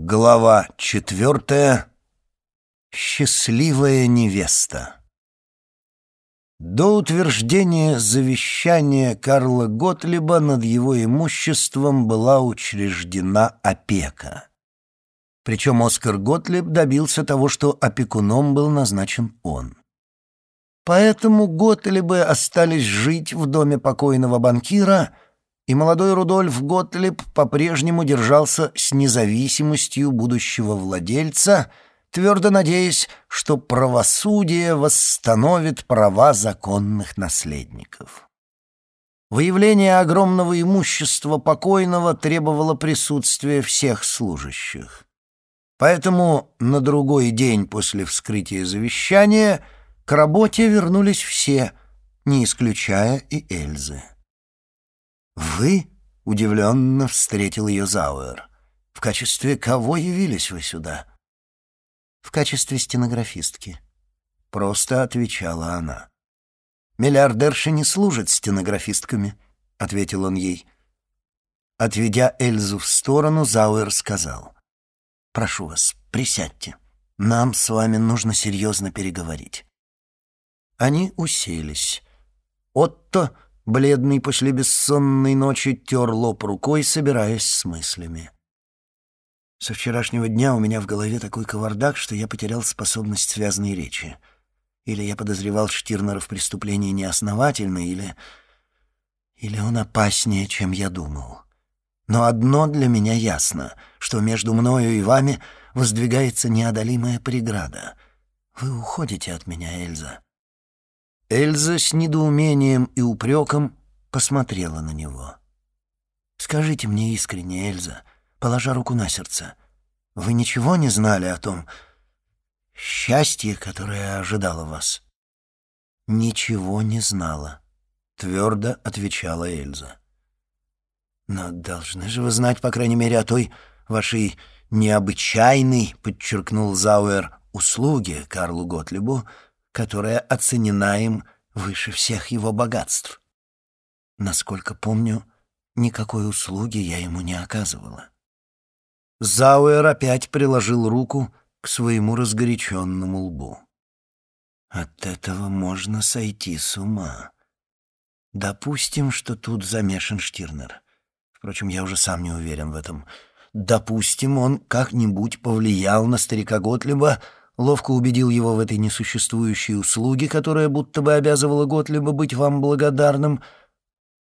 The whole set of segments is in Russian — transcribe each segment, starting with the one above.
Глава четвертая. Счастливая невеста. До утверждения завещания Карла Готлиба над его имуществом была учреждена опека. Причем Оскар Готлиб добился того, что опекуном был назначен он. Поэтому Готлибы остались жить в доме покойного банкира — и молодой Рудольф Готлиб по-прежнему держался с независимостью будущего владельца, твердо надеясь, что правосудие восстановит права законных наследников. Выявление огромного имущества покойного требовало присутствия всех служащих. Поэтому на другой день после вскрытия завещания к работе вернулись все, не исключая и Эльзы. «Вы?» — удивленно встретил ее Зауэр. «В качестве кого явились вы сюда?» «В качестве стенографистки», — просто отвечала она. «Миллиардерши не служат стенографистками», — ответил он ей. Отведя Эльзу в сторону, Зауэр сказал. «Прошу вас, присядьте. Нам с вами нужно серьезно переговорить». Они уселись. Отто бледный после бессонной ночи, тер лоб рукой, собираясь с мыслями. Со вчерашнего дня у меня в голове такой кавардак, что я потерял способность связанной речи. Или я подозревал Штирнера в преступлении неосновательно, или... Или он опаснее, чем я думал. Но одно для меня ясно, что между мною и вами воздвигается неодолимая преграда. Вы уходите от меня, Эльза. Эльза с недоумением и упреком посмотрела на него. «Скажите мне искренне, Эльза, положа руку на сердце, вы ничего не знали о том счастье, которое ожидало вас?» «Ничего не знала», — твердо отвечала Эльза. «Но должны же вы знать, по крайней мере, о той вашей необычайной, — подчеркнул Зауэр, — услуге Карлу Готлибу, — которая оценена им выше всех его богатств. Насколько помню, никакой услуги я ему не оказывала. Зауэр опять приложил руку к своему разгоряченному лбу. От этого можно сойти с ума. Допустим, что тут замешан Штирнер. Впрочем, я уже сам не уверен в этом. Допустим, он как-нибудь повлиял на старика Готлиба, ловко убедил его в этой несуществующей услуге, которая будто бы обязывала Готлиба быть вам благодарным.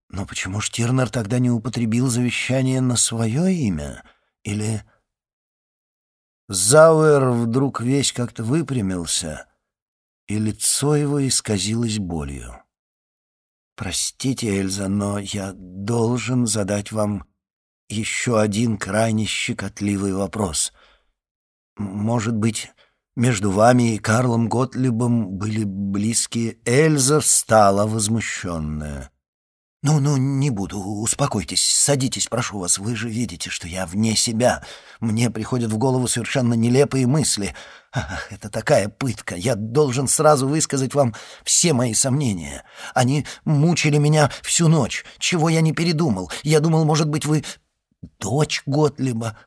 Но почему ж Тирнер тогда не употребил завещание на свое имя? Или... Зауэр вдруг весь как-то выпрямился, и лицо его исказилось болью. «Простите, Эльза, но я должен задать вам еще один крайне щекотливый вопрос. Может быть, между вами и Карлом Готлибом были близкие. Эльза встала возмущенная. «Ну-ну, не буду, успокойтесь, садитесь, прошу вас, вы же видите, что я вне себя. Мне приходят в голову совершенно нелепые мысли. Ах, это такая пытка, я должен сразу высказать вам все мои сомнения. Они мучили меня всю ночь, чего я не передумал. Я думал, может быть, вы дочь Готлиба,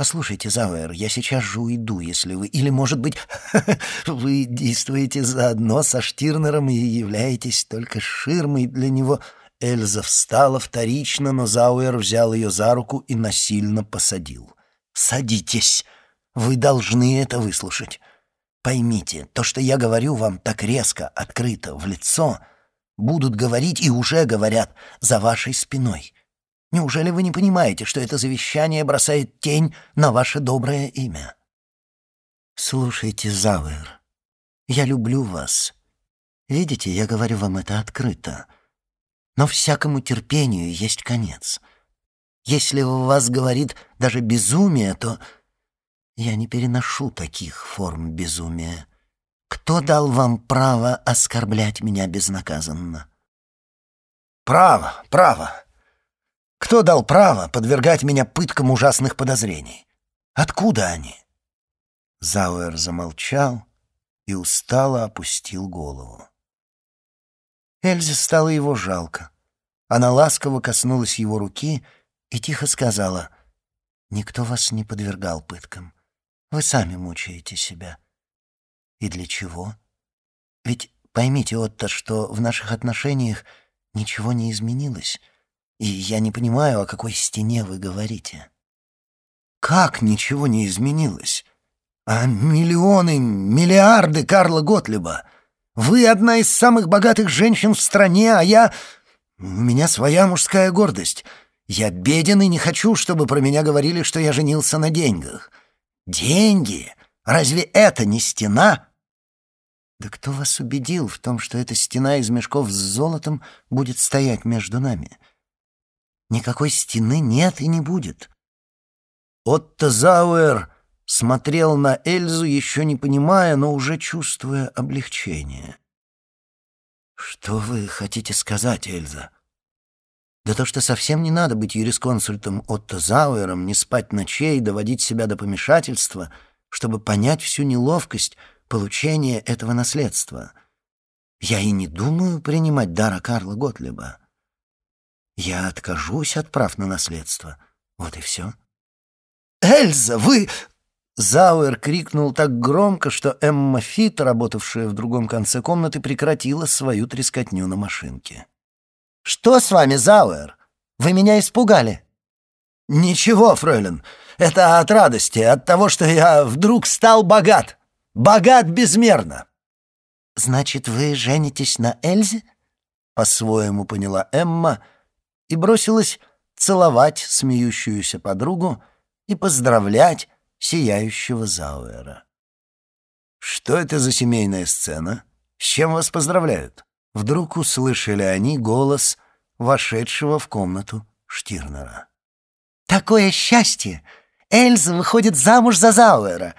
«Послушайте, Зауэр, я сейчас же уйду, если вы... Или, может быть, вы действуете заодно со Штирнером и являетесь только ширмой для него...» Эльза встала вторично, но Зауэр взял ее за руку и насильно посадил. «Садитесь! Вы должны это выслушать. Поймите, то, что я говорю вам так резко, открыто, в лицо, будут говорить и уже говорят за вашей спиной. Неужели вы не понимаете, что это завещание бросает тень на ваше доброе имя? Слушайте, Завер, я люблю вас. Видите, я говорю вам это открыто. Но всякому терпению есть конец. Если у вас говорит даже безумие, то я не переношу таких форм безумия. Кто дал вам право оскорблять меня безнаказанно? Право, право. Кто дал право подвергать меня пыткам ужасных подозрений? Откуда они?» Зауэр замолчал и устало опустил голову. Эльзе стало его жалко. Она ласково коснулась его руки и тихо сказала, Никто вас не подвергал пыткам. Вы сами мучаете себя. И для чего? Ведь поймите, Отто, что в наших отношениях ничего не изменилось, и я не понимаю, о какой стене вы говорите. Как ничего не изменилось? А миллионы, миллиарды Карла Готлиба. Вы одна из самых богатых женщин в стране, а я... У меня своя мужская гордость. Я беден и не хочу, чтобы про меня говорили, что я женился на деньгах. Деньги? Разве это не стена?» «Да кто вас убедил в том, что эта стена из мешков с золотом будет стоять между нами? Никакой стены нет и не будет». Отто Зауэр смотрел на Эльзу, еще не понимая, но уже чувствуя облегчение. «Что вы хотите сказать, Эльза?» Да то, что совсем не надо быть юрисконсультом Отто Зауэром, не спать ночей, доводить себя до помешательства, чтобы понять всю неловкость получения этого наследства. Я и не думаю принимать дара Карла Готлеба. Я откажусь от прав на наследство. Вот и все. «Эльза, вы...» Зауэр крикнул так громко, что Эмма Фит, работавшая в другом конце комнаты, прекратила свою трескотню на машинке. «Что с вами, Зауэр? Вы меня испугали?» «Ничего, фройлен, это от радости, от того, что я вдруг стал богат. Богат безмерно!» «Значит, вы женитесь на Эльзе?» — по-своему поняла Эмма и бросилась целовать смеющуюся подругу и поздравлять сияющего Зауэра. «Что это за семейная сцена? С чем вас поздравляют?» Вдруг услышали они голос вошедшего в комнату Штирнера. «Такое счастье! Эльза выходит замуж за Зауэра,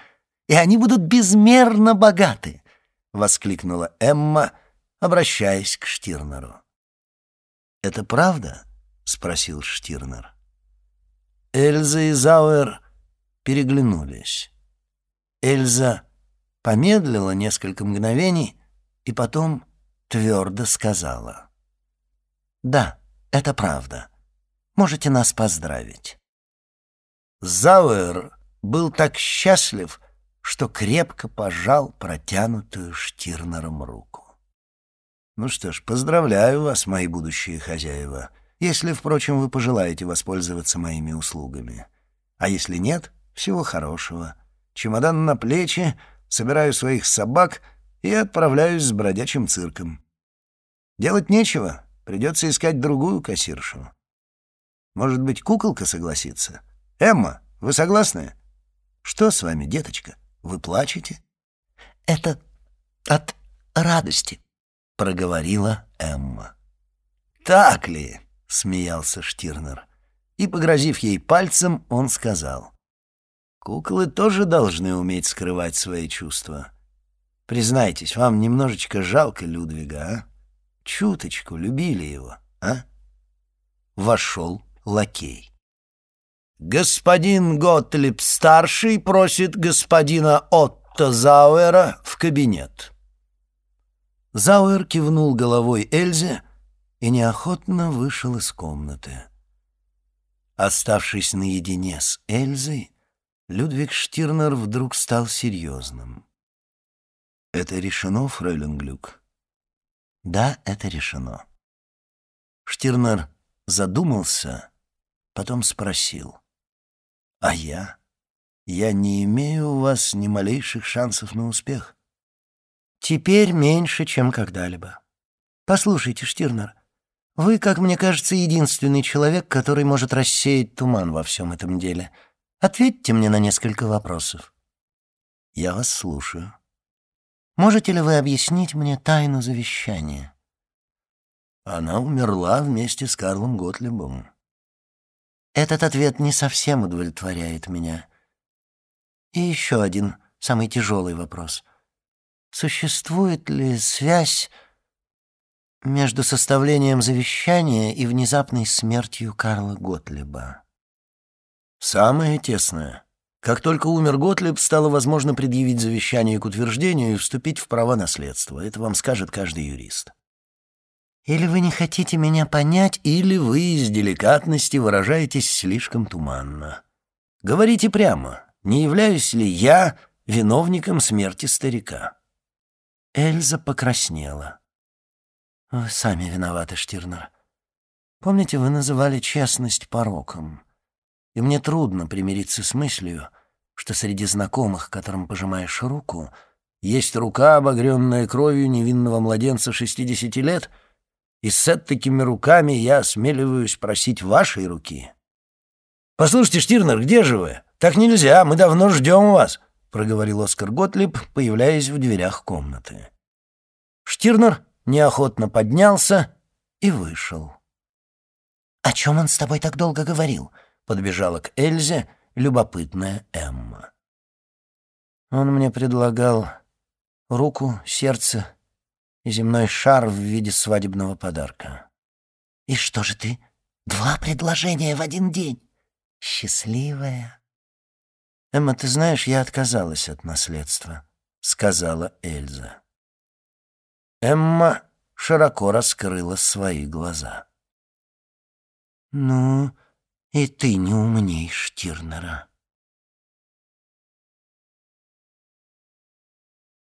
и они будут безмерно богаты!» — воскликнула Эмма, обращаясь к Штирнеру. «Это правда?» — спросил Штирнер. Эльза и Зауэр переглянулись. Эльза помедлила несколько мгновений и потом твердо сказала. «Да, это правда. Можете нас поздравить». Зауэр был так счастлив, что крепко пожал протянутую Штирнером руку. «Ну что ж, поздравляю вас, мои будущие хозяева», если, впрочем, вы пожелаете воспользоваться моими услугами. А если нет, всего хорошего. Чемодан на плечи, собираю своих собак и отправляюсь с бродячим цирком. Делать нечего, придется искать другую кассиршу. Может быть, куколка согласится? Эмма, вы согласны? Что с вами, деточка? Вы плачете? Это от радости, проговорила Эмма. Так ли? — смеялся Штирнер. И, погрозив ей пальцем, он сказал. «Куклы тоже должны уметь скрывать свои чувства. Признайтесь, вам немножечко жалко Людвига, а? Чуточку любили его, а?» Вошел лакей. «Господин Готлиб-старший просит господина Отто Зауэра в кабинет». Зауэр кивнул головой Эльзе, и неохотно вышел из комнаты. Оставшись наедине с Эльзой, Людвиг Штирнер вдруг стал серьезным. «Это решено, фрейлин Глюк?» «Да, это решено». Штирнер задумался, потом спросил. «А я? Я не имею у вас ни малейших шансов на успех?» «Теперь меньше, чем когда-либо. Послушайте, Штирнер, вы, как мне кажется, единственный человек, который может рассеять туман во всем этом деле. Ответьте мне на несколько вопросов. Я вас слушаю. Можете ли вы объяснить мне тайну завещания? Она умерла вместе с Карлом Готлибом. Этот ответ не совсем удовлетворяет меня. И еще один, самый тяжелый вопрос. Существует ли связь между составлением завещания и внезапной смертью Карла Готлиба. Самое тесное. Как только умер Готлиб, стало возможно предъявить завещание к утверждению и вступить в права наследства. Это вам скажет каждый юрист. Или вы не хотите меня понять, или вы из деликатности выражаетесь слишком туманно. Говорите прямо, не являюсь ли я виновником смерти старика?» Эльза покраснела. «Вы сами виноваты, Штирнер. Помните, вы называли честность пороком. И мне трудно примириться с мыслью, что среди знакомых, которым пожимаешь руку, есть рука, обогренная кровью невинного младенца шестидесяти лет, и с такими руками я осмеливаюсь просить вашей руки. «Послушайте, Штирнер, где же вы? Так нельзя, мы давно ждем вас», — проговорил Оскар Готлиб, появляясь в дверях комнаты. Штирнер неохотно поднялся и вышел. «О чем он с тобой так долго говорил?» — подбежала к Эльзе любопытная Эмма. Он мне предлагал руку, сердце и земной шар в виде свадебного подарка. «И что же ты? Два предложения в один день? Счастливая!» «Эмма, ты знаешь, я отказалась от наследства», — сказала Эльза. Эмма широко раскрыла свои глаза. «Ну, и ты не умней Штирнера».